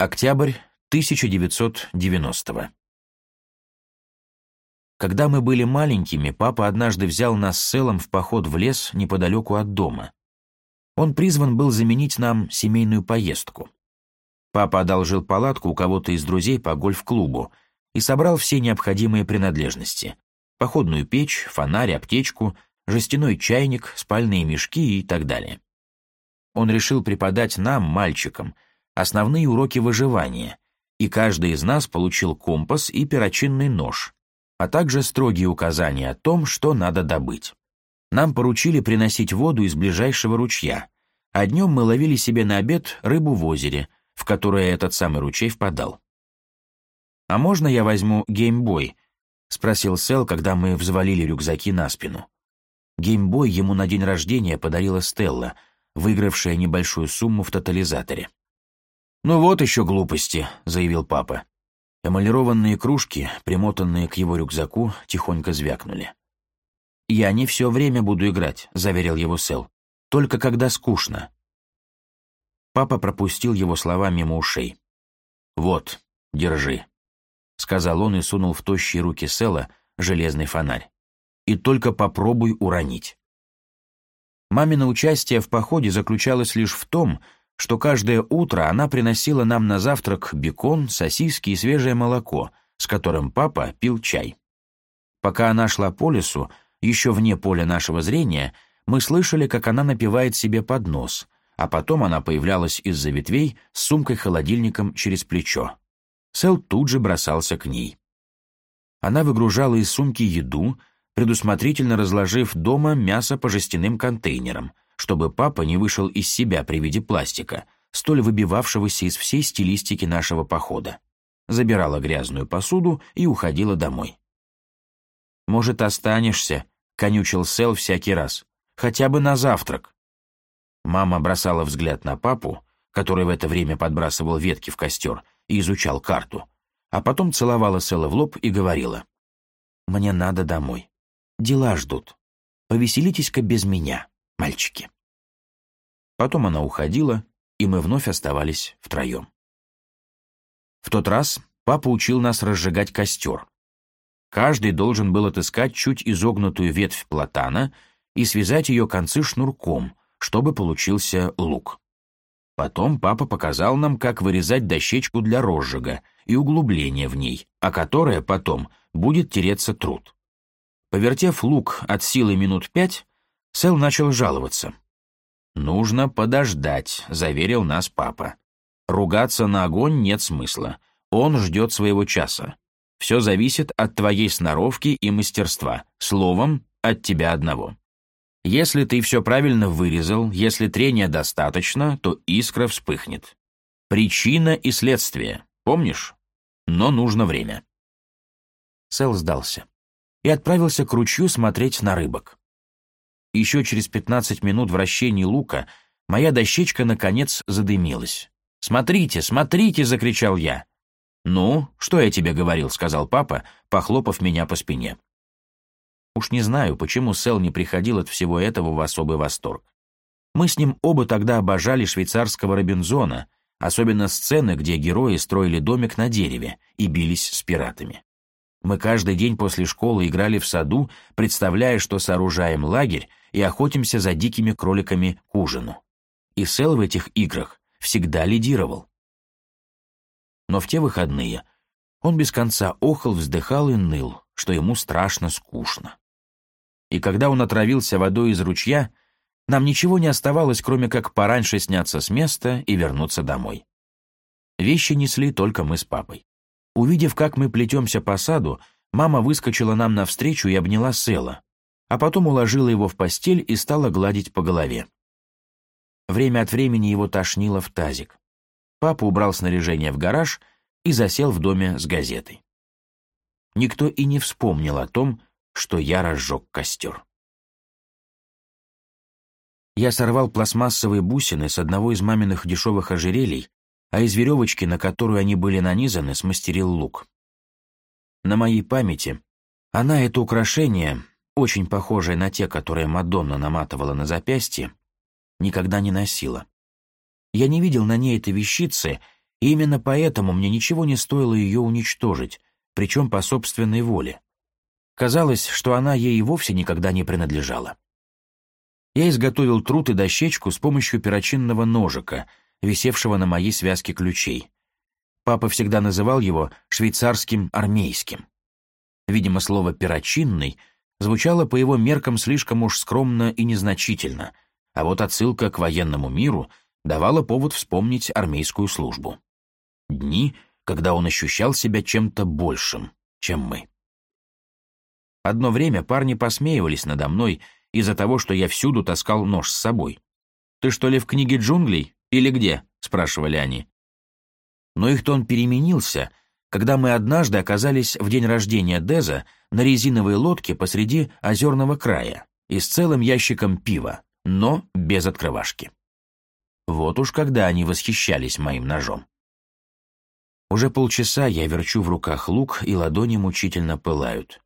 Октябрь 1990 -го. Когда мы были маленькими, папа однажды взял нас с Элом в поход в лес неподалеку от дома. Он призван был заменить нам семейную поездку. Папа одолжил палатку у кого-то из друзей по гольф-клубу и собрал все необходимые принадлежности. Походную печь, фонарь, аптечку, жестяной чайник, спальные мешки и так далее. Он решил преподать нам, мальчикам, основные уроки выживания, и каждый из нас получил компас и перочинный нож, а также строгие указания о том, что надо добыть. Нам поручили приносить воду из ближайшего ручья, а днем мы ловили себе на обед рыбу в озере, в которое этот самый ручей впадал. «А можно я возьму геймбой?» — спросил Сэл, когда мы взвалили рюкзаки на спину. Геймбой ему на день рождения подарила Стелла, выигравшая небольшую сумму в тотализаторе. «Ну вот еще глупости», — заявил папа. Эмалированные кружки, примотанные к его рюкзаку, тихонько звякнули. «Я не все время буду играть», — заверил его Сэл. «Только когда скучно». Папа пропустил его слова мимо ушей. «Вот, держи», — сказал он и сунул в тощие руки Сэла железный фонарь. «И только попробуй уронить». Мамино участие в походе заключалось лишь в том, что что каждое утро она приносила нам на завтрак бекон, сосиски и свежее молоко, с которым папа пил чай. Пока она шла по лесу, еще вне поля нашего зрения, мы слышали, как она напевает себе под нос, а потом она появлялась из-за ветвей с сумкой-холодильником через плечо. Сэл тут же бросался к ней. Она выгружала из сумки еду, предусмотрительно разложив дома мясо по жестяным контейнерам — чтобы папа не вышел из себя при виде пластика, столь выбивавшегося из всей стилистики нашего похода. Забирала грязную посуду и уходила домой. «Может, останешься?» — конючил Сел всякий раз. «Хотя бы на завтрак». Мама бросала взгляд на папу, который в это время подбрасывал ветки в костер и изучал карту, а потом целовала Сэла в лоб и говорила. «Мне надо домой. Дела ждут. Повеселитесь-ка без меня» мальчики. Потом она уходила, и мы вновь оставались втроем. В тот раз папа учил нас разжигать костер. Каждый должен был отыскать чуть изогнутую ветвь платана и связать ее концы шнурком, чтобы получился лук. Потом папа показал нам, как вырезать дощечку для розжига и углубление в ней, о которое потом будет тереться труд. Повертев лук от силы минут пять, Сэл начал жаловаться. «Нужно подождать», — заверил нас папа. «Ругаться на огонь нет смысла. Он ждет своего часа. Все зависит от твоей сноровки и мастерства. Словом, от тебя одного. Если ты все правильно вырезал, если трения достаточно, то искра вспыхнет. Причина и следствие, помнишь? Но нужно время». Сэл сдался и отправился к ручью смотреть на рыбок еще через 15 минут вращений лука моя дощечка наконец задымилась. «Смотрите, смотрите!» — закричал я. «Ну, что я тебе говорил?» — сказал папа, похлопав меня по спине. Уж не знаю, почему Сэл не приходил от всего этого в особый восторг. Мы с ним оба тогда обожали швейцарского Робинзона, особенно сцены, где герои строили домик на дереве и бились с пиратами. Мы каждый день после школы играли в саду, представляя, что сооружаем лагерь, и охотимся за дикими кроликами к ужину. И Сэл в этих играх всегда лидировал. Но в те выходные он без конца охал, вздыхал и ныл, что ему страшно скучно. И когда он отравился водой из ручья, нам ничего не оставалось, кроме как пораньше сняться с места и вернуться домой. Вещи несли только мы с папой. Увидев, как мы плетемся по саду, мама выскочила нам навстречу и обняла Села а потом уложила его в постель и стала гладить по голове. Время от времени его тошнило в тазик. Папа убрал снаряжение в гараж и засел в доме с газетой. Никто и не вспомнил о том, что я разжег костер. Я сорвал пластмассовые бусины с одного из маминых дешевых ожерелий, а из веревочки, на которую они были нанизаны, смастерил лук. На моей памяти она это украшение очень похожие на те, которые Мадонна наматывала на запястье, никогда не носила. Я не видел на ней этой вещицы, и именно поэтому мне ничего не стоило ее уничтожить, причем по собственной воле. Казалось, что она ей и вовсе никогда не принадлежала. Я изготовил труд и дощечку с помощью перочинного ножика, висевшего на моей связке ключей. Папа всегда называл его швейцарским армейским. Видимо, слово «перочинный» — звучало по его меркам слишком уж скромно и незначительно, а вот отсылка к военному миру давала повод вспомнить армейскую службу. Дни, когда он ощущал себя чем-то большим, чем мы. Одно время парни посмеивались надо мной из-за того, что я всюду таскал нож с собой. «Ты что ли в книге джунглей? Или где?» — спрашивали они. Но их тон переменился, когда мы однажды оказались в день рождения Деза на резиновой лодке посреди озерного края и с целым ящиком пива, но без открывашки. Вот уж когда они восхищались моим ножом. Уже полчаса я верчу в руках лук, и ладони мучительно пылают.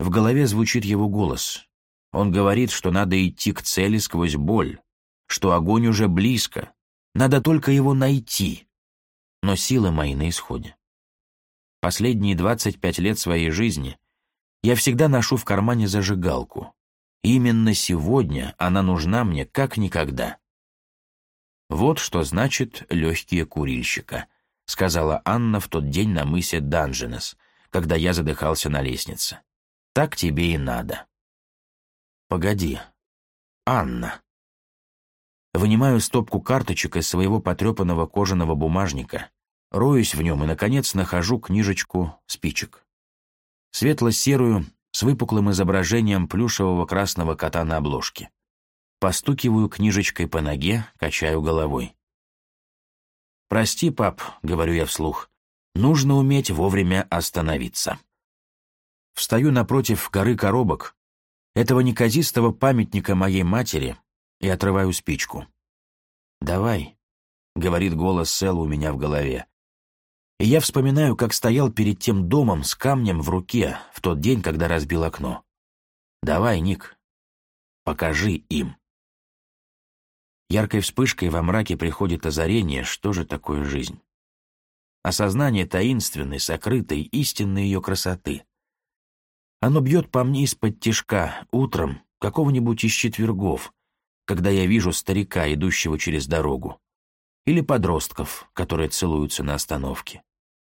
В голове звучит его голос. Он говорит, что надо идти к цели сквозь боль, что огонь уже близко, надо только его найти. Но силы мои на исходе. Последние 25 лет своей жизни я всегда ношу в кармане зажигалку. Именно сегодня она нужна мне как никогда. Вот что значит «легкие курильщика», — сказала Анна в тот день на мысе Данженес, когда я задыхался на лестнице. «Так тебе и надо». «Погоди. Анна». Вынимаю стопку карточек из своего потрепанного кожаного бумажника Роюсь в нем и, наконец, нахожу книжечку спичек. Светло-серую, с выпуклым изображением плюшевого красного кота на обложке. Постукиваю книжечкой по ноге, качаю головой. «Прости, пап», — говорю я вслух, — «нужно уметь вовремя остановиться». Встаю напротив горы коробок, этого неказистого памятника моей матери, и отрываю спичку. «Давай», — говорит голос Сэл у меня в голове, и я вспоминаю, как стоял перед тем домом с камнем в руке в тот день, когда разбил окно. «Давай, Ник, покажи им». Яркой вспышкой во мраке приходит озарение, что же такое жизнь. Осознание таинственной, сокрытой, истинной ее красоты. Оно бьет по мне из-под тишка утром какого-нибудь из четвергов, когда я вижу старика, идущего через дорогу, или подростков, которые целуются на остановке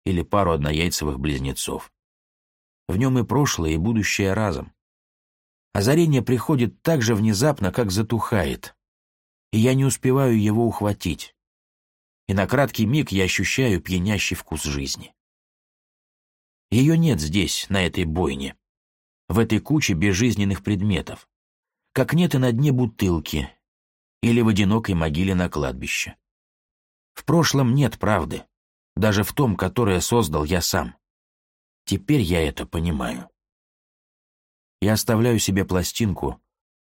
или пару однояйцевых близнецов. В нем и прошлое, и будущее разом. Озарение приходит так же внезапно, как затухает, и я не успеваю его ухватить. И на краткий миг я ощущаю пьянящий вкус жизни. Ее нет здесь, на этой бойне, в этой куче безжизненных предметов, как нет и на дне бутылки или в одинокой могиле на кладбище. В прошлом нет правды даже в том, которое создал я сам. Теперь я это понимаю. Я оставляю себе пластинку,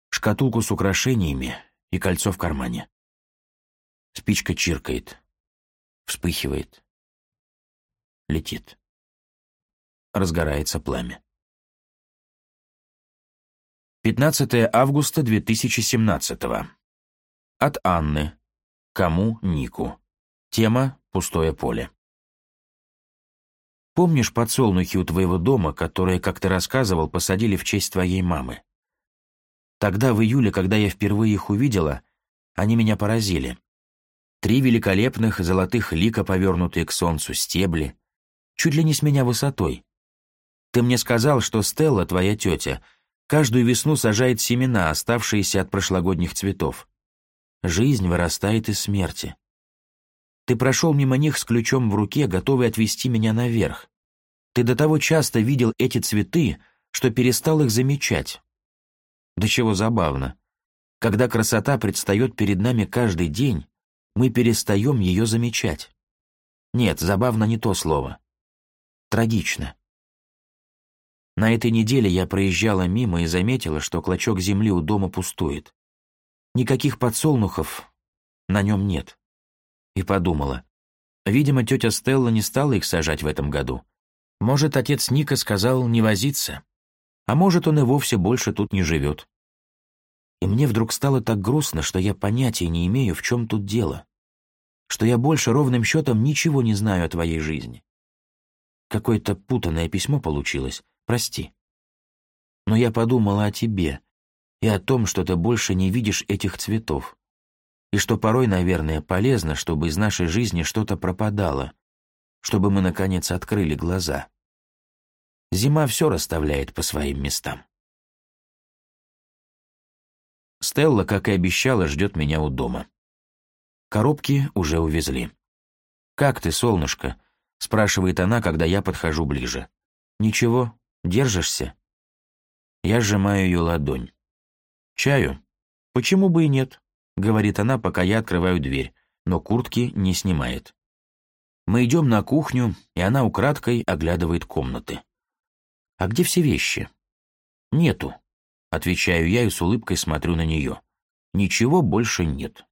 шкатулку с украшениями и кольцо в кармане. Спичка чиркает, вспыхивает, летит. Разгорается пламя. 15 августа 2017 -го. От Анны. Кому Нику. Тема пустое поле. Помнишь подсолнухи у твоего дома, которые, как ты рассказывал, посадили в честь твоей мамы? Тогда, в июле, когда я впервые их увидела, они меня поразили. Три великолепных золотых лика, повернутые к солнцу стебли, чуть ли не с меня высотой. Ты мне сказал, что Стелла, твоя тетя, каждую весну сажает семена, оставшиеся от прошлогодних цветов. Жизнь вырастает из смерти. Ты прошел мимо них с ключом в руке, готовый отвести меня наверх. Ты до того часто видел эти цветы, что перестал их замечать. До чего забавно. Когда красота предстает перед нами каждый день, мы перестаем ее замечать. Нет, забавно не то слово. Трагично. На этой неделе я проезжала мимо и заметила, что клочок земли у дома пустует. Никаких подсолнухов на нем нет и подумала. Видимо, тетя Стелла не стала их сажать в этом году. Может, отец Ника сказал не возиться. А может, он и вовсе больше тут не живет. И мне вдруг стало так грустно, что я понятия не имею, в чем тут дело. Что я больше ровным счетом ничего не знаю о твоей жизни. Какое-то путанное письмо получилось, прости. Но я подумала о тебе и о том, что ты больше не видишь этих цветов и что порой, наверное, полезно, чтобы из нашей жизни что-то пропадало, чтобы мы, наконец, открыли глаза. Зима все расставляет по своим местам. Стелла, как и обещала, ждет меня у дома. Коробки уже увезли. «Как ты, солнышко?» — спрашивает она, когда я подхожу ближе. «Ничего, держишься?» Я сжимаю ее ладонь. «Чаю? Почему бы и нет?» — говорит она, пока я открываю дверь, но куртки не снимает. Мы идем на кухню, и она украдкой оглядывает комнаты. «А где все вещи?» «Нету», — отвечаю я и с улыбкой смотрю на нее. «Ничего больше нет».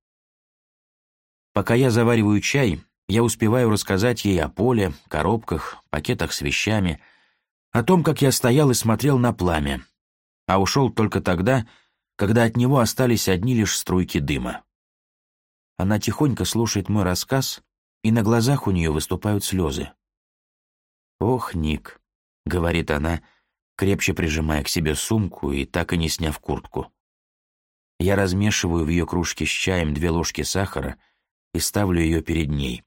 Пока я завариваю чай, я успеваю рассказать ей о поле, коробках, пакетах с вещами, о том, как я стоял и смотрел на пламя, а ушел только тогда, когда от него остались одни лишь струйки дыма. Она тихонько слушает мой рассказ, и на глазах у нее выступают слезы. «Ох, Ник», — говорит она, крепче прижимая к себе сумку и так и не сняв куртку. Я размешиваю в ее кружке с чаем две ложки сахара и ставлю ее перед ней.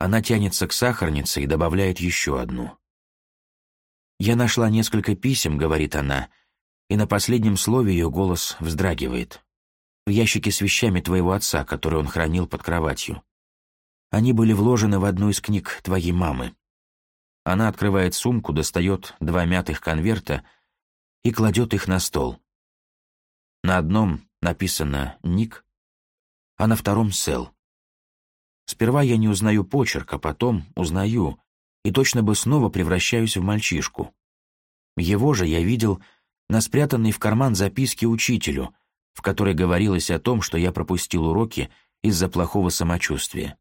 Она тянется к сахарнице и добавляет еще одну. «Я нашла несколько писем», — говорит она, и на последнем слове ее голос вздрагивает. В ящике с вещами твоего отца, который он хранил под кроватью. Они были вложены в одну из книг твоей мамы. Она открывает сумку, достает два мятых конверта и кладет их на стол. На одном написано «Ник», а на втором «Сел». Сперва я не узнаю почерк, а потом узнаю, и точно бы снова превращаюсь в мальчишку. Его же я видел — на спрятанной в карман записке учителю, в которой говорилось о том, что я пропустил уроки из-за плохого самочувствия.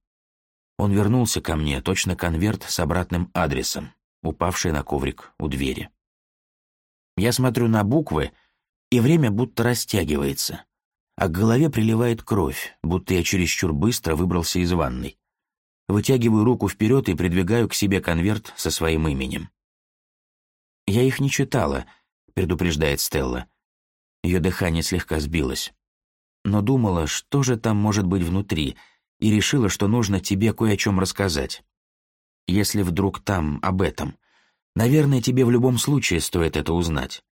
Он вернулся ко мне, точно конверт с обратным адресом, упавший на коврик у двери. Я смотрю на буквы, и время будто растягивается, а к голове приливает кровь, будто я чересчур быстро выбрался из ванной. Вытягиваю руку вперед и придвигаю к себе конверт со своим именем. Я их не читала — предупреждает Стелла. Ее дыхание слегка сбилось. Но думала, что же там может быть внутри, и решила, что нужно тебе кое о чем рассказать. Если вдруг там об этом. Наверное, тебе в любом случае стоит это узнать.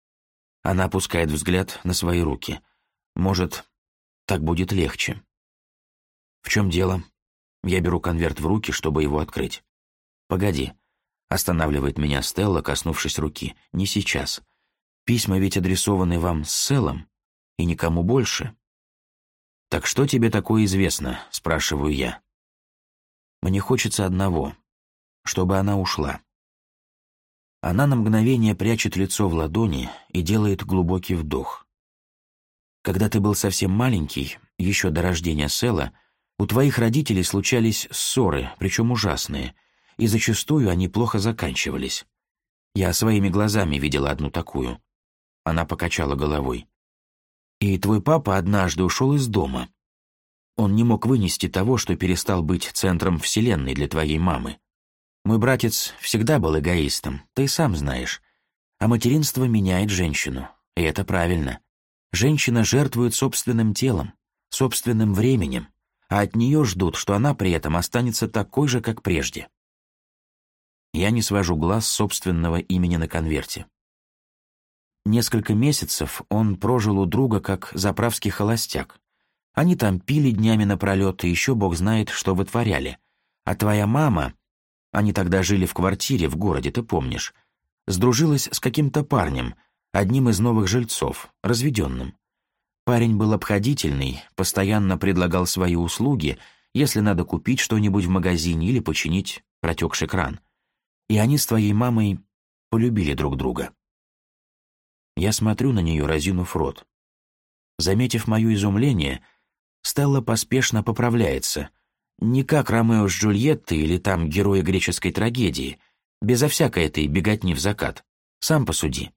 Она опускает взгляд на свои руки. Может, так будет легче. В чем дело? Я беру конверт в руки, чтобы его открыть. Погоди. Останавливает меня Стелла, коснувшись руки. Не сейчас. Письма ведь адресованы вам с Селом и никому больше. «Так что тебе такое известно?» — спрашиваю я. «Мне хочется одного, чтобы она ушла». Она на мгновение прячет лицо в ладони и делает глубокий вдох. «Когда ты был совсем маленький, еще до рождения Села, у твоих родителей случались ссоры, причем ужасные, и зачастую они плохо заканчивались. Я своими глазами видела одну такую. Она покачала головой. «И твой папа однажды ушел из дома. Он не мог вынести того, что перестал быть центром Вселенной для твоей мамы. Мой братец всегда был эгоистом, ты сам знаешь. А материнство меняет женщину, и это правильно. Женщина жертвует собственным телом, собственным временем, а от нее ждут, что она при этом останется такой же, как прежде. Я не свожу глаз собственного имени на конверте. Несколько месяцев он прожил у друга как заправский холостяк. Они там пили днями напролет и еще бог знает, что вытворяли. А твоя мама... Они тогда жили в квартире в городе, ты помнишь. Сдружилась с каким-то парнем, одним из новых жильцов, разведенным. Парень был обходительный, постоянно предлагал свои услуги, если надо купить что-нибудь в магазине или починить протекший кран. И они с твоей мамой полюбили друг друга. Я смотрю на нее, разинув рот. Заметив мое изумление, Стелла поспешно поправляется. Не как Ромео с Джульеттой или там герои греческой трагедии, безо всякой этой беготни в закат. Сам посуди.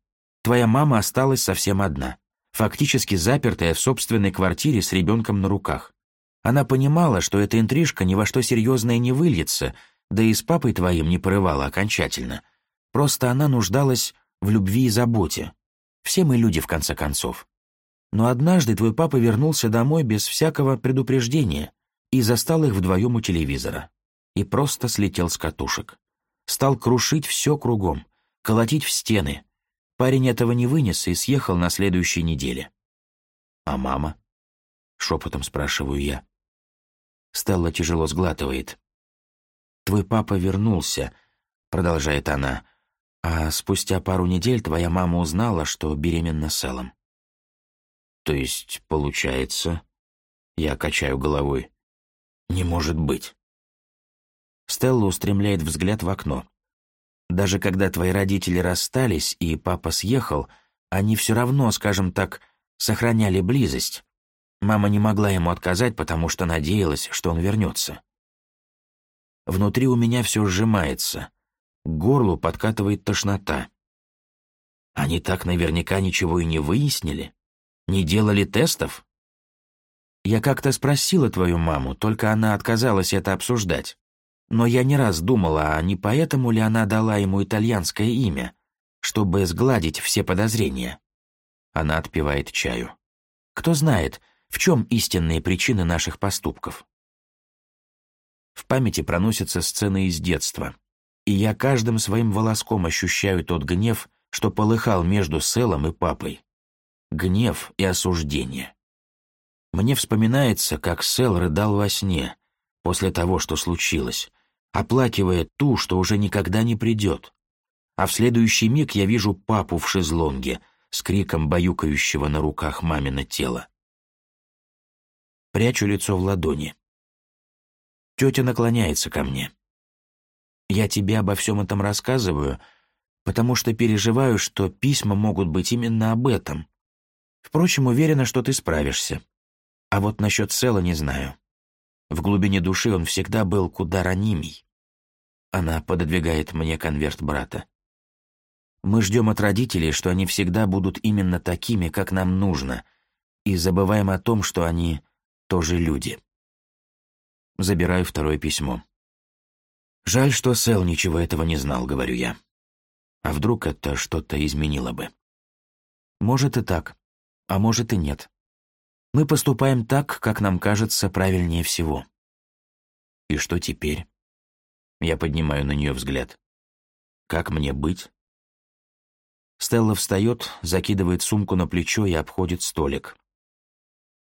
Твоя мама осталась совсем одна, фактически запертая в собственной квартире с ребенком на руках. Она понимала, что эта интрижка ни во что серьезное не выльется, да и с папой твоим не порывала окончательно. Просто она нуждалась в любви и заботе. Все мы люди, в конце концов. Но однажды твой папа вернулся домой без всякого предупреждения и застал их вдвоем у телевизора. И просто слетел с катушек. Стал крушить все кругом, колотить в стены. Парень этого не вынес и съехал на следующей неделе. «А мама?» — шепотом спрашиваю я. Стелла тяжело сглатывает. «Твой папа вернулся», — продолжает она, — а спустя пару недель твоя мама узнала, что беременна Сэлом. То есть, получается, я качаю головой. Не может быть. Стелла устремляет взгляд в окно. Даже когда твои родители расстались и папа съехал, они все равно, скажем так, сохраняли близость. Мама не могла ему отказать, потому что надеялась, что он вернется. Внутри у меня все сжимается. К горлу подкатывает тошнота. Они так наверняка ничего и не выяснили? Не делали тестов? Я как-то спросила твою маму, только она отказалась это обсуждать. Но я не раз думала, а не поэтому ли она дала ему итальянское имя, чтобы сгладить все подозрения. Она отпивает чаю. Кто знает, в чем истинные причины наших поступков. В памяти проносятся сцены из детства и я каждым своим волоском ощущаю тот гнев, что полыхал между Селом и папой. Гнев и осуждение. Мне вспоминается, как Сел рыдал во сне, после того, что случилось, оплакивая ту, что уже никогда не придет. А в следующий миг я вижу папу в шезлонге с криком баюкающего на руках мамино тело. Прячу лицо в ладони. Тетя наклоняется ко мне. Я тебе обо всем этом рассказываю, потому что переживаю, что письма могут быть именно об этом. Впрочем, уверена, что ты справишься. А вот насчет Села не знаю. В глубине души он всегда был куда ранимей. Она пододвигает мне конверт брата. Мы ждем от родителей, что они всегда будут именно такими, как нам нужно, и забываем о том, что они тоже люди. Забираю второе письмо. «Жаль, что Сэл ничего этого не знал», — говорю я. «А вдруг это что-то изменило бы?» «Может и так, а может и нет. Мы поступаем так, как нам кажется правильнее всего». «И что теперь?» Я поднимаю на нее взгляд. «Как мне быть?» Стелла встает, закидывает сумку на плечо и обходит столик.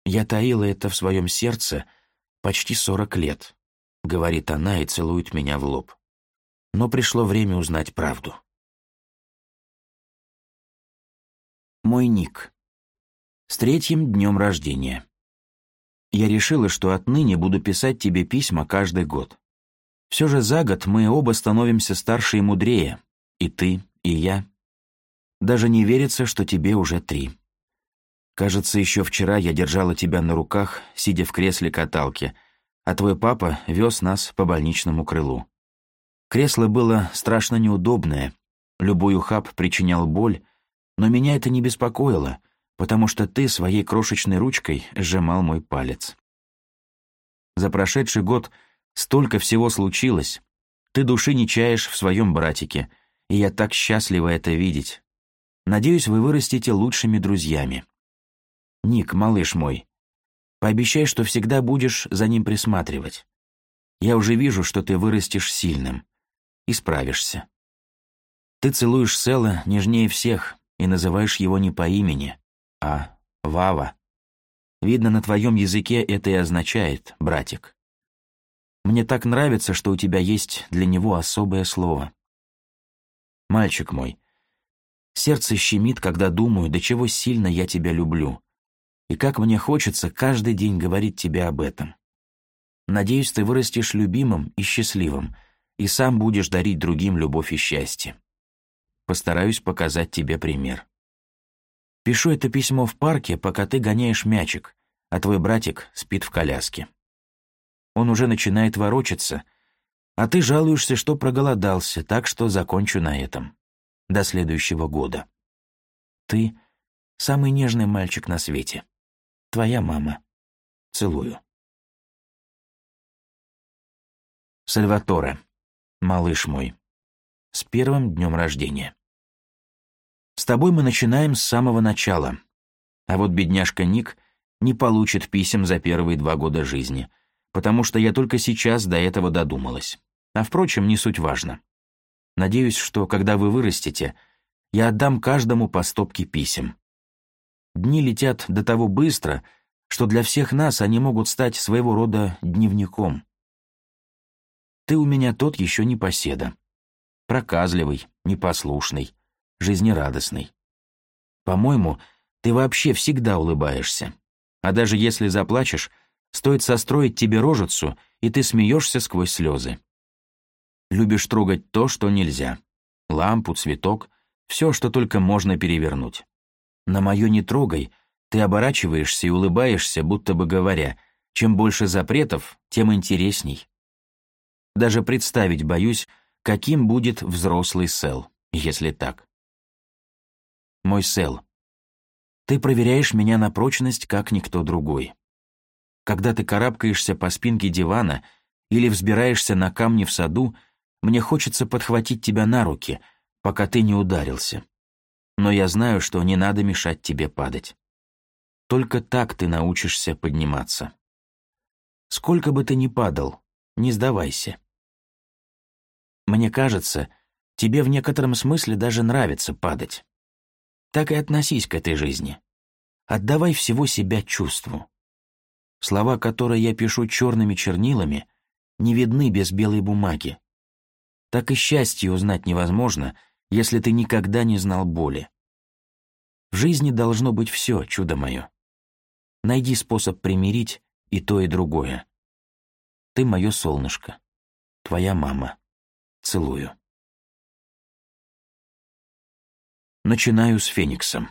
Я таила это в своем сердце почти сорок лет. — говорит она и целует меня в лоб. Но пришло время узнать правду. Мой ник. С третьим днем рождения. Я решила, что отныне буду писать тебе письма каждый год. Все же за год мы оба становимся старше и мудрее, и ты, и я. Даже не верится, что тебе уже три. Кажется, еще вчера я держала тебя на руках, сидя в кресле каталки — а твой папа вез нас по больничному крылу. Кресло было страшно неудобное, любую ухаб причинял боль, но меня это не беспокоило, потому что ты своей крошечной ручкой сжимал мой палец. За прошедший год столько всего случилось. Ты души не чаешь в своем братике, и я так счастлива это видеть. Надеюсь, вы вырастете лучшими друзьями. Ник, малыш мой, Пообещай, что всегда будешь за ним присматривать. Я уже вижу, что ты вырастешь сильным. И справишься. Ты целуешь Села нежнее всех и называешь его не по имени, а Вава. Видно, на твоем языке это и означает, братик. Мне так нравится, что у тебя есть для него особое слово. Мальчик мой, сердце щемит, когда думаю, до чего сильно я тебя люблю. И как мне хочется каждый день говорить тебе об этом. Надеюсь, ты вырастешь любимым и счастливым, и сам будешь дарить другим любовь и счастье. Постараюсь показать тебе пример. Пишу это письмо в парке, пока ты гоняешь мячик, а твой братик спит в коляске. Он уже начинает ворочаться, а ты жалуешься, что проголодался, так что закончу на этом. До следующего года. Ты — самый нежный мальчик на свете. Твоя мама. Целую. Сальваторе, малыш мой, с первым днем рождения. С тобой мы начинаем с самого начала. А вот бедняжка Ник не получит писем за первые два года жизни, потому что я только сейчас до этого додумалась. А впрочем, не суть важно. Надеюсь, что, когда вы вырастете, я отдам каждому по стопке писем. Дни летят до того быстро, что для всех нас они могут стать своего рода дневником. Ты у меня тот еще не поседа. Проказливый, непослушный, жизнерадостный. По-моему, ты вообще всегда улыбаешься. А даже если заплачешь, стоит состроить тебе рожицу, и ты смеешься сквозь слезы. Любишь трогать то, что нельзя. Лампу, цветок, все, что только можно перевернуть на мое не трогай, ты оборачиваешься и улыбаешься, будто бы говоря, чем больше запретов, тем интересней. Даже представить боюсь, каким будет взрослый Сэл, если так. Мой Сэл, ты проверяешь меня на прочность, как никто другой. Когда ты карабкаешься по спинке дивана или взбираешься на камни в саду, мне хочется подхватить тебя на руки, пока ты не ударился но я знаю, что не надо мешать тебе падать. Только так ты научишься подниматься. Сколько бы ты ни падал, не сдавайся. Мне кажется, тебе в некотором смысле даже нравится падать. Так и относись к этой жизни. Отдавай всего себя чувству. Слова, которые я пишу черными чернилами, не видны без белой бумаги. Так и счастье узнать невозможно, если ты никогда не знал боли. В жизни должно быть все, чудо мое. Найди способ примирить и то, и другое. Ты мое солнышко. Твоя мама. Целую. Начинаю с Фениксом.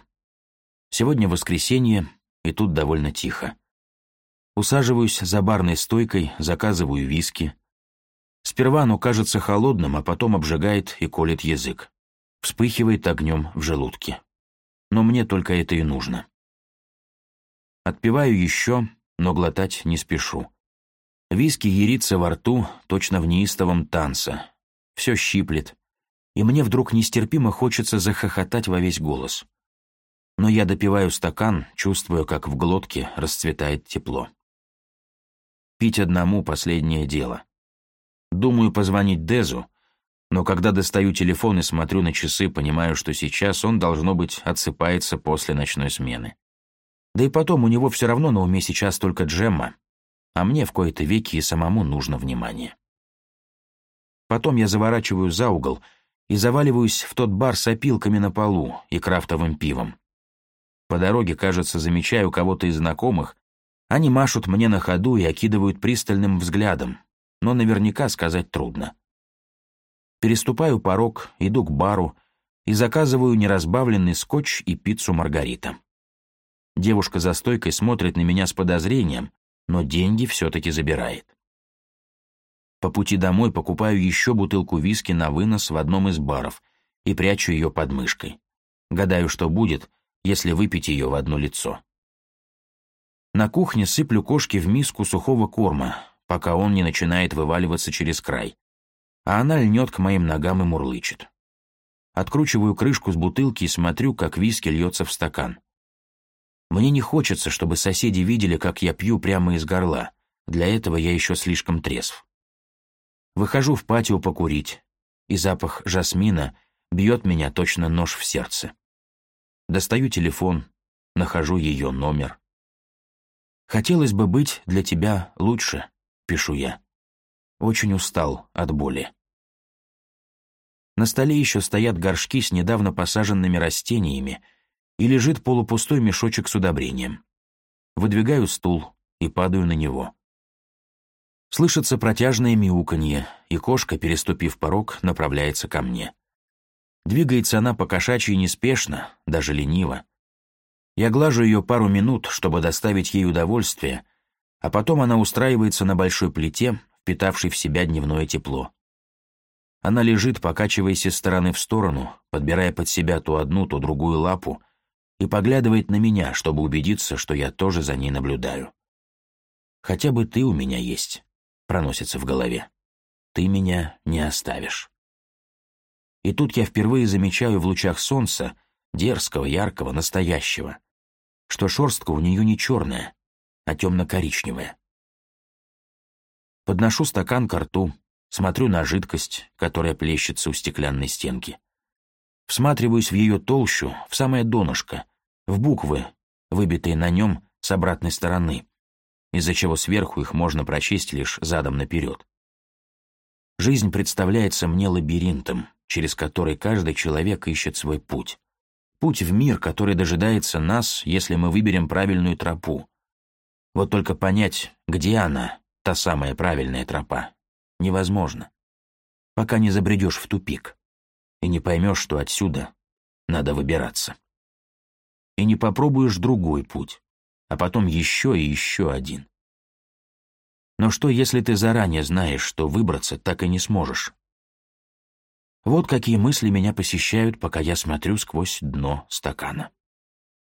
Сегодня воскресенье, и тут довольно тихо. Усаживаюсь за барной стойкой, заказываю виски. Сперва оно кажется холодным, а потом обжигает и колет язык. Вспыхивает огнем в желудке но мне только это и нужно. Отпиваю еще, но глотать не спешу. Виски ерится во рту, точно в неистовом танце. Все щиплет. И мне вдруг нестерпимо хочется захохотать во весь голос. Но я допиваю стакан, чувствую, как в глотке расцветает тепло. Пить одному — последнее дело. Думаю позвонить Дезу, но когда достаю телефон и смотрю на часы, понимаю, что сейчас он, должно быть, отсыпается после ночной смены. Да и потом, у него все равно на уме сейчас только Джемма, а мне в кои-то веки и самому нужно внимание. Потом я заворачиваю за угол и заваливаюсь в тот бар с опилками на полу и крафтовым пивом. По дороге, кажется, замечаю кого-то из знакомых, они машут мне на ходу и окидывают пристальным взглядом, но наверняка сказать трудно. Переступаю порог, иду к бару и заказываю неразбавленный скотч и пиццу Маргарита. Девушка за стойкой смотрит на меня с подозрением, но деньги все-таки забирает. По пути домой покупаю еще бутылку виски на вынос в одном из баров и прячу ее под мышкой. Гадаю, что будет, если выпить ее в одно лицо. На кухне сыплю кошки в миску сухого корма, пока он не начинает вываливаться через край а она льнет к моим ногам и мурлычет. Откручиваю крышку с бутылки и смотрю, как виски льется в стакан. Мне не хочется, чтобы соседи видели, как я пью прямо из горла. Для этого я еще слишком трезв. Выхожу в патио покурить, и запах жасмина бьет меня точно нож в сердце. Достаю телефон, нахожу ее номер. «Хотелось бы быть для тебя лучше», — пишу я. Очень устал от боли. На столе еще стоят горшки с недавно посаженными растениями и лежит полупустой мешочек с удобрением. Выдвигаю стул и падаю на него. Слышится протяжное мяуканье, и кошка, переступив порог, направляется ко мне. Двигается она по кошачьи неспешно, даже лениво. Я глажу ее пару минут, чтобы доставить ей удовольствие, а потом она устраивается на большой плите, впитавший в себя дневное тепло. Она лежит, покачиваясь из стороны в сторону, подбирая под себя то одну, то другую лапу, и поглядывает на меня, чтобы убедиться, что я тоже за ней наблюдаю. «Хотя бы ты у меня есть», — проносится в голове. «Ты меня не оставишь». И тут я впервые замечаю в лучах солнца, дерзкого, яркого, настоящего, что шерстка у нее не черная, а темно-коричневая. Подношу стакан к рту, смотрю на жидкость, которая плещется у стеклянной стенки. Всматриваюсь в ее толщу, в самое донышко, в буквы, выбитые на нем с обратной стороны, из-за чего сверху их можно прочесть лишь задом наперед. Жизнь представляется мне лабиринтом, через который каждый человек ищет свой путь. Путь в мир, который дожидается нас, если мы выберем правильную тропу. Вот только понять, где она, та самая правильная тропа, невозможно, пока не забредешь в тупик и не поймешь, что отсюда надо выбираться. И не попробуешь другой путь, а потом еще и еще один. Но что, если ты заранее знаешь, что выбраться так и не сможешь? Вот какие мысли меня посещают, пока я смотрю сквозь дно стакана.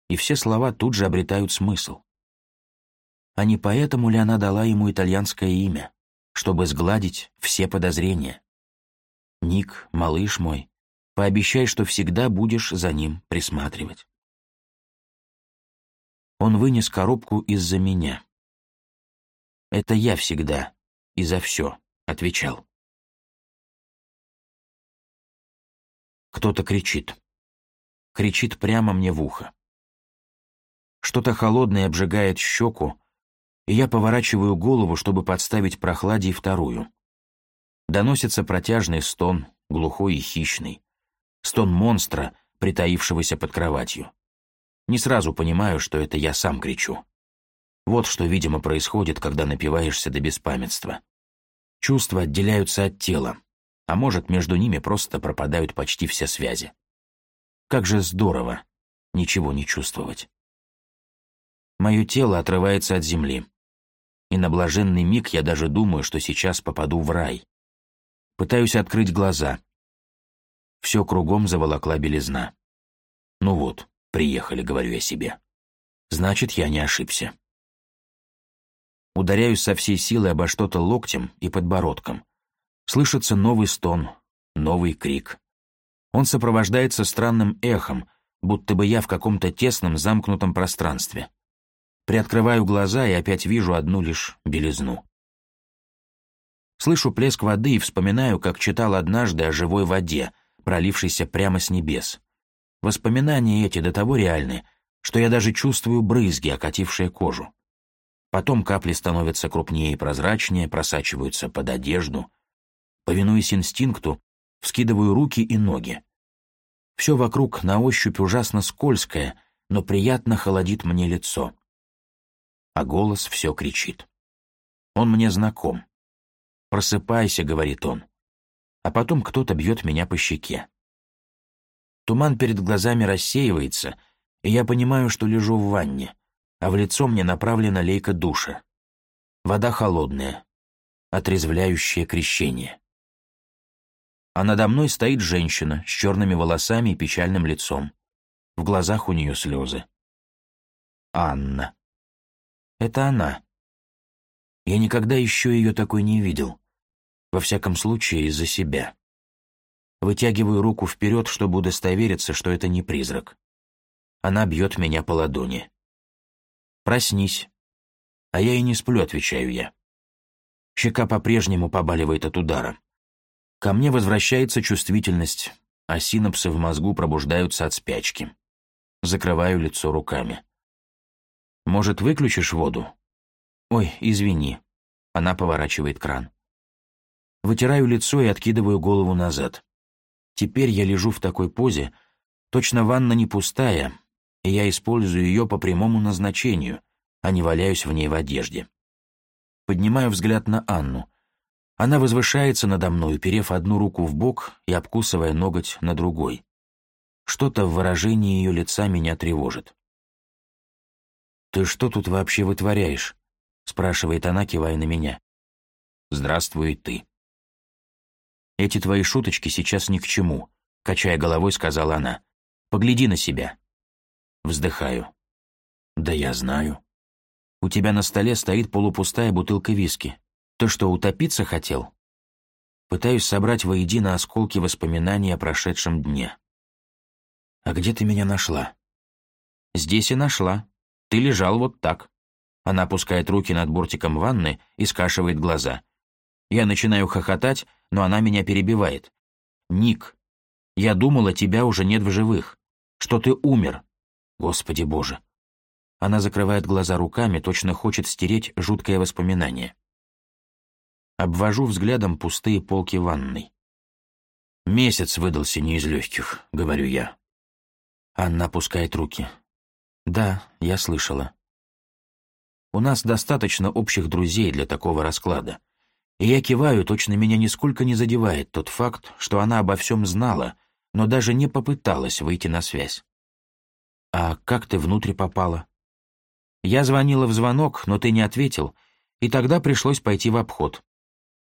И все слова тут же обретают смысл. А не поэтому ли она дала ему итальянское имя, чтобы сгладить все подозрения? «Ник, малыш мой, пообещай, что всегда будешь за ним присматривать». Он вынес коробку из-за меня. «Это я всегда и за все», — отвечал. Кто-то кричит. Кричит прямо мне в ухо. Что-то холодное обжигает щеку, и я поворачиваю голову, чтобы подставить прохладе и вторую. Доносится протяжный стон, глухой и хищный. Стон монстра, притаившегося под кроватью. Не сразу понимаю, что это я сам кричу. Вот что, видимо, происходит, когда напиваешься до беспамятства. Чувства отделяются от тела, а может, между ними просто пропадают почти все связи. Как же здорово ничего не чувствовать. Мое тело отрывается от земли и на блаженный миг я даже думаю, что сейчас попаду в рай. Пытаюсь открыть глаза. Все кругом заволокла белизна. Ну вот, приехали, говорю я себе. Значит, я не ошибся. Ударяюсь со всей силы обо что-то локтем и подбородком. Слышится новый стон, новый крик. Он сопровождается странным эхом, будто бы я в каком-то тесном замкнутом пространстве. Приоткрываю глаза и опять вижу одну лишь белизну. Слышу плеск воды и вспоминаю, как читал однажды о живой воде, пролившейся прямо с небес. Воспоминания эти до того реальны, что я даже чувствую брызги, окатившие кожу. Потом капли становятся крупнее и прозрачнее, просачиваются под одежду. Повинуясь инстинкту, вскидываю руки и ноги. Все вокруг на ощупь ужасно скользкое, но приятно холодит мне лицо а голос все кричит. Он мне знаком. «Просыпайся», — говорит он. А потом кто-то бьет меня по щеке. Туман перед глазами рассеивается, и я понимаю, что лежу в ванне, а в лицо мне направлена лейка душа. Вода холодная, отрезвляющее крещение. А надо мной стоит женщина с черными волосами и печальным лицом. В глазах у нее слезы. Анна. Это она. Я никогда еще ее такой не видел. Во всяком случае, из-за себя. Вытягиваю руку вперед, чтобы удостовериться, что это не призрак. Она бьет меня по ладони. «Проснись». «А я и не сплю», — отвечаю я. Щека по-прежнему побаливает от удара. Ко мне возвращается чувствительность, а синапсы в мозгу пробуждаются от спячки. Закрываю лицо руками. Может, выключишь воду? Ой, извини. Она поворачивает кран. Вытираю лицо и откидываю голову назад. Теперь я лежу в такой позе, точно ванна не пустая, и я использую ее по прямому назначению, а не валяюсь в ней в одежде. Поднимаю взгляд на Анну. Она возвышается надо мной, уперев одну руку в бок и обкусывая ноготь на другой. Что-то в выражении ее лица меня тревожит. «Ты что тут вообще вытворяешь?» — спрашивает она, кивая на меня. «Здравствуй, ты». «Эти твои шуточки сейчас ни к чему», — качая головой, сказала она. «Погляди на себя». Вздыхаю. «Да я знаю». «У тебя на столе стоит полупустая бутылка виски. Ты что, утопиться хотел?» Пытаюсь собрать воедино осколки воспоминаний о прошедшем дне. «А где ты меня нашла?» «Здесь и нашла», ты лежал вот так». Она опускает руки над бортиком ванны и скашивает глаза. Я начинаю хохотать, но она меня перебивает. «Ник, я думала, тебя уже нет в живых. Что ты умер. Господи боже». Она закрывает глаза руками, точно хочет стереть жуткое воспоминание. Обвожу взглядом пустые полки ванной. «Месяц выдался не из легких», — говорю я. Анна опускает руки. «Да, я слышала. У нас достаточно общих друзей для такого расклада. И я киваю, точно меня нисколько не задевает тот факт, что она обо всем знала, но даже не попыталась выйти на связь. «А как ты внутрь попала?» «Я звонила в звонок, но ты не ответил, и тогда пришлось пойти в обход.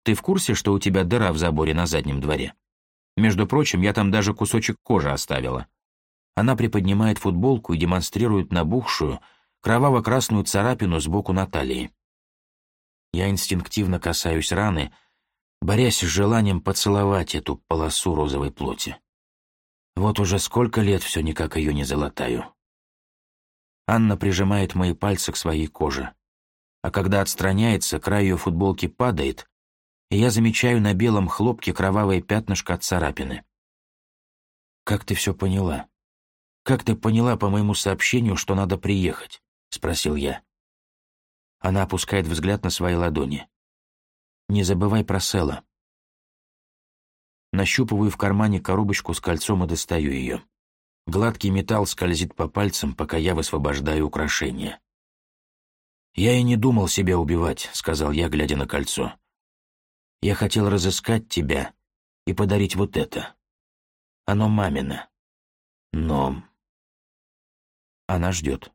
Ты в курсе, что у тебя дыра в заборе на заднем дворе? Между прочим, я там даже кусочек кожи оставила. Она приподнимает футболку и демонстрирует набухшую, кроваво-красную царапину сбоку Наталии. Я инстинктивно касаюсь раны, борясь с желанием поцеловать эту полосу розовой плоти. Вот уже сколько лет все никак ее не залатаю. Анна прижимает мои пальцы к своей коже. А когда отстраняется, край ее футболки падает, и я замечаю на белом хлопке кровавое пятнышко от царапины. «Как ты все поняла?» «Как ты поняла по моему сообщению, что надо приехать?» — спросил я. Она опускает взгляд на свои ладони. «Не забывай про Села». Нащупываю в кармане коробочку с кольцом и достаю ее. Гладкий металл скользит по пальцам, пока я высвобождаю украшение. «Я и не думал себя убивать», — сказал я, глядя на кольцо. «Я хотел разыскать тебя и подарить вот это. Оно мамино. Но она ждет.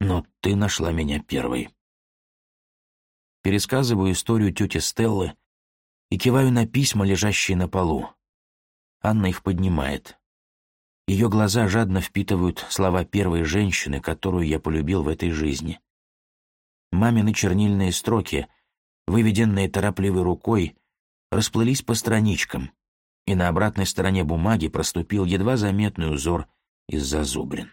Но ты нашла меня первой. Пересказываю историю тети Стеллы и киваю на письма, лежащие на полу. Анна их поднимает. Ее глаза жадно впитывают слова первой женщины, которую я полюбил в этой жизни. Мамины чернильные строки, выведенные торопливой рукой, расплылись по страничкам, и на обратной стороне бумаги проступил едва заметный узор из зазубрин.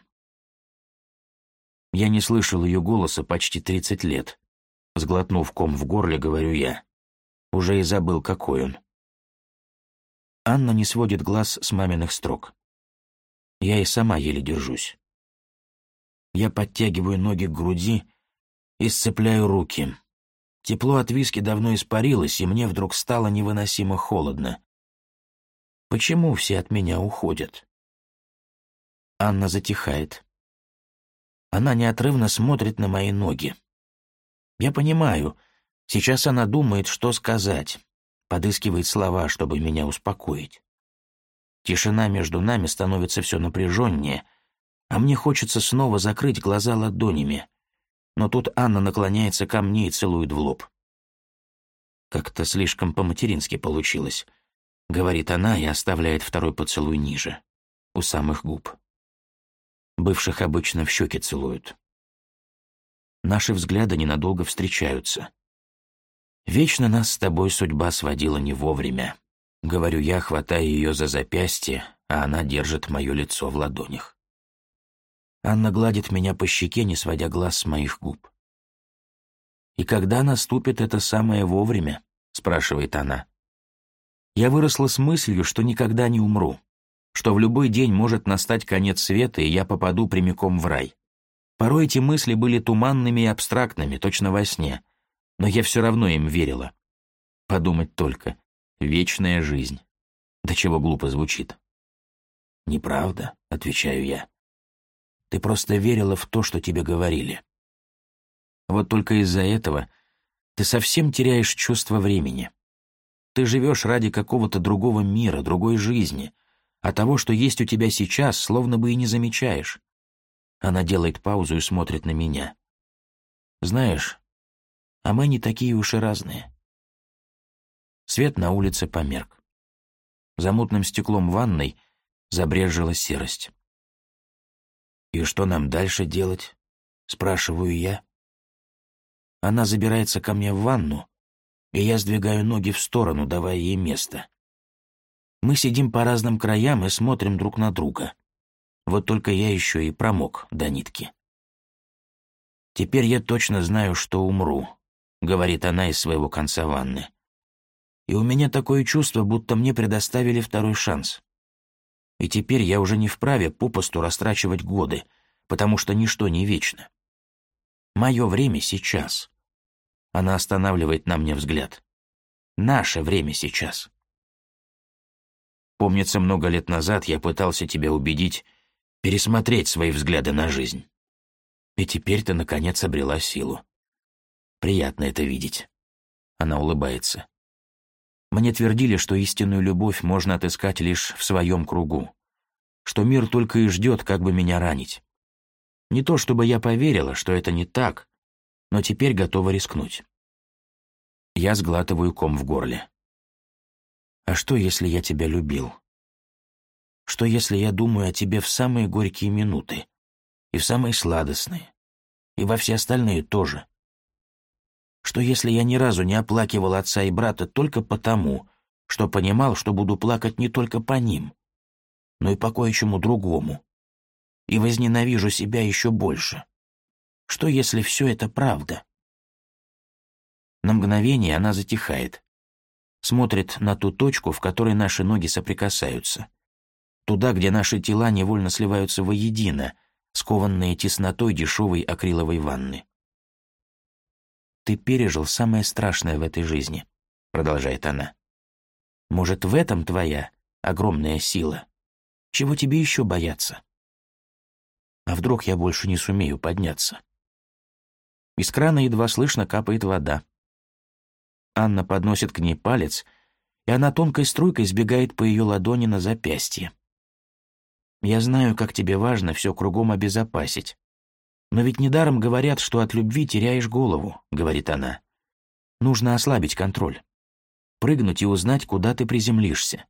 Я не слышал ее голоса почти 30 лет. Сглотнув ком в горле, говорю я. Уже и забыл, какой он. Анна не сводит глаз с маминых строк. Я и сама еле держусь. Я подтягиваю ноги к груди и сцепляю руки. Тепло от виски давно испарилось, и мне вдруг стало невыносимо холодно. Почему все от меня уходят? Анна затихает. Она неотрывно смотрит на мои ноги. Я понимаю, сейчас она думает, что сказать, подыскивает слова, чтобы меня успокоить. Тишина между нами становится все напряженнее, а мне хочется снова закрыть глаза ладонями. Но тут Анна наклоняется ко мне и целует в лоб. «Как-то слишком по-матерински получилось», — говорит она и оставляет второй поцелуй ниже, у самых губ. Бывших обычно в щеки целуют. Наши взгляды ненадолго встречаются. «Вечно нас с тобой судьба сводила не вовремя», — говорю я, хватая ее за запястье, а она держит мое лицо в ладонях. Анна гладит меня по щеке, не сводя глаз с моих губ. «И когда наступит это самое вовремя?» — спрашивает она. «Я выросла с мыслью, что никогда не умру, что в любой день может настать конец света, и я попаду прямиком в рай. Порой эти мысли были туманными и абстрактными, точно во сне, но я все равно им верила. Подумать только. Вечная жизнь. До чего глупо звучит. «Неправда», — отвечаю я. «Ты просто верила в то, что тебе говорили. Вот только из-за этого ты совсем теряешь чувство времени. Ты живешь ради какого-то другого мира, другой жизни, а того, что есть у тебя сейчас, словно бы и не замечаешь. Она делает паузу и смотрит на меня. Знаешь, а мы не такие уж и разные. Свет на улице померк. За мутным стеклом ванной забрежила серость. «И что нам дальше делать?» — спрашиваю я. Она забирается ко мне в ванну, и я сдвигаю ноги в сторону, давая ей место. Мы сидим по разным краям и смотрим друг на друга. Вот только я еще и промок до нитки. «Теперь я точно знаю, что умру», — говорит она из своего конца ванны. «И у меня такое чувство, будто мне предоставили второй шанс. И теперь я уже не вправе попусту растрачивать годы, потому что ничто не вечно. Мое время сейчас». Она останавливает на мне взгляд. «Наше время сейчас». Помнится, много лет назад я пытался тебя убедить пересмотреть свои взгляды на жизнь. И теперь ты, наконец, обрела силу. Приятно это видеть. Она улыбается. Мне твердили, что истинную любовь можно отыскать лишь в своем кругу, что мир только и ждет, как бы меня ранить. Не то чтобы я поверила, что это не так, но теперь готова рискнуть. Я сглатываю ком в горле. А что, если я тебя любил? Что, если я думаю о тебе в самые горькие минуты, и в самые сладостные, и во все остальные тоже? Что, если я ни разу не оплакивал отца и брата только потому, что понимал, что буду плакать не только по ним, но и по кое-чему другому, и возненавижу себя еще больше? Что, если все это правда? На мгновение она затихает, смотрит на ту точку, в которой наши ноги соприкасаются. Туда, где наши тела невольно сливаются воедино, скованные теснотой дешевой акриловой ванны. «Ты пережил самое страшное в этой жизни», — продолжает она. «Может, в этом твоя огромная сила? Чего тебе еще бояться?» «А вдруг я больше не сумею подняться?» Из крана едва слышно капает вода. Анна подносит к ней палец, и она тонкой струйкой сбегает по ее ладони на запястье. «Я знаю, как тебе важно все кругом обезопасить. Но ведь недаром говорят, что от любви теряешь голову», — говорит она. «Нужно ослабить контроль. Прыгнуть и узнать, куда ты приземлишься.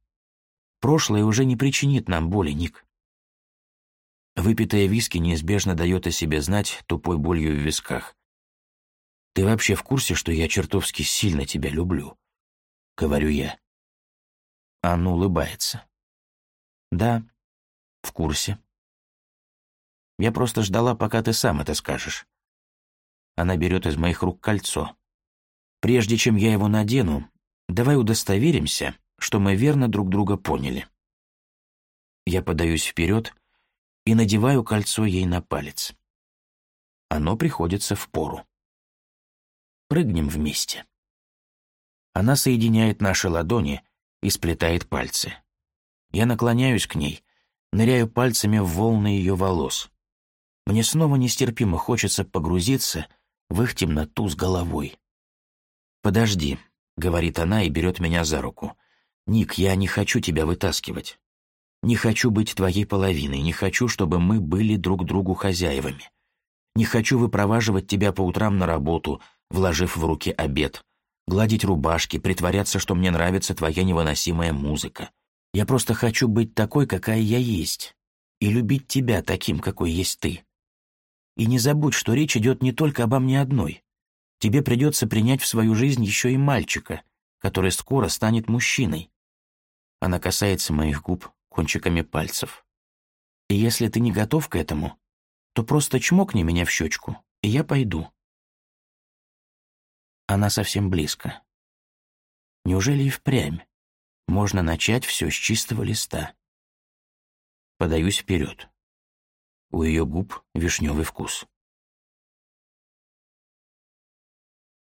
Прошлое уже не причинит нам боли, Ник». Выпитая виски неизбежно дает о себе знать тупой болью в висках. Ты вообще в курсе, что я чертовски сильно тебя люблю?» — говорю я. Анна улыбается. «Да, в курсе. Я просто ждала, пока ты сам это скажешь». Она берет из моих рук кольцо. «Прежде чем я его надену, давай удостоверимся, что мы верно друг друга поняли». Я подаюсь вперед и надеваю кольцо ей на палец. Оно приходится в пору прыгнем вместе. Она соединяет наши ладони и сплетает пальцы. Я наклоняюсь к ней, ныряю пальцами в волны ее волос. Мне снова нестерпимо хочется погрузиться в их темноту с головой. «Подожди», — говорит она и берет меня за руку. «Ник, я не хочу тебя вытаскивать. Не хочу быть твоей половиной, не хочу, чтобы мы были друг другу хозяевами. Не хочу выпроваживать тебя по утрам на работу, вложив в руки обед. Гладить рубашки, притворяться, что мне нравится твоя невыносимая музыка. Я просто хочу быть такой, какая я есть, и любить тебя таким, какой есть ты. И не забудь, что речь идет не только обо мне одной. Тебе придется принять в свою жизнь еще и мальчика, который скоро станет мужчиной. Она касается моих губ кончиками пальцев. И если ты не готов к этому, то просто чмокни меня в щечку, и я пойду. Она совсем близко. Неужели и впрямь можно начать все с чистого листа? Подаюсь вперед. У ее губ вишневый вкус.